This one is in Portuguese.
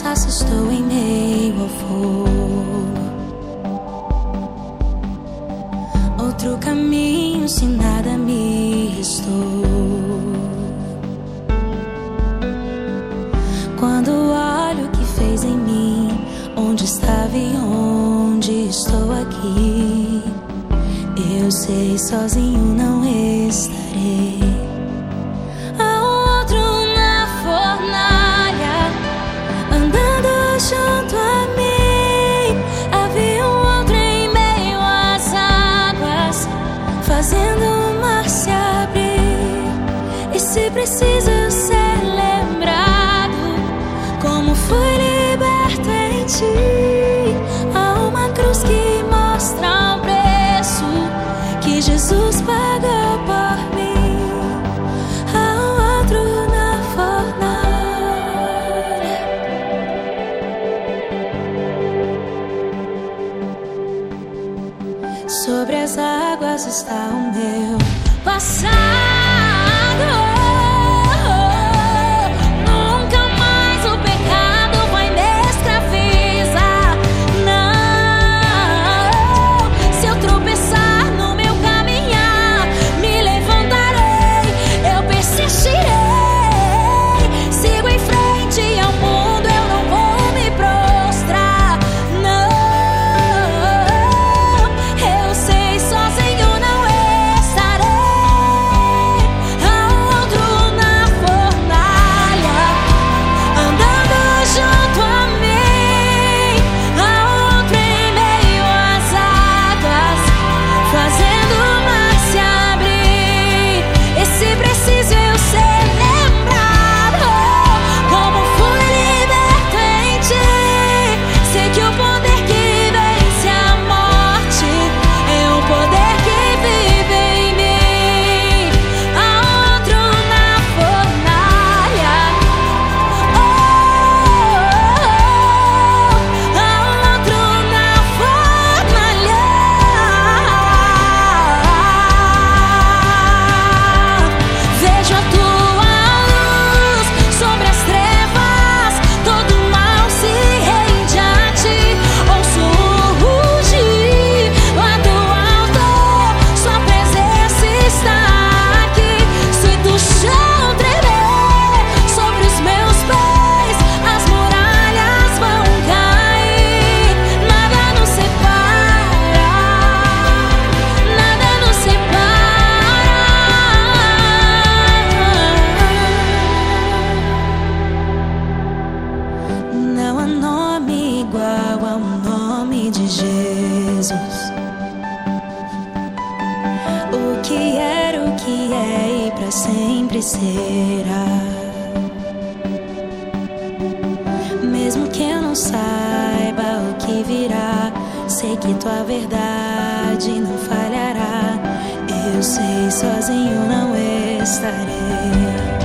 faço, estou em meio ao fogo. Outro caminho, se nada me restou. Quando olho o que fez em mim, onde estava e onde estou aqui, eu sei sozinho não estarei. Preciso ser lembrado como fui liberto em ti. Há uma cruz que mostra o preço que Jesus pagou por mim. Há um outro na fornalha. Sobre as águas está o meu passar. Jesus. O que era, o que é e para sempre será. Mesmo que eu não saiba o que virá, sei que tua verdade não falhará. Eu sei, sozinho não estarei.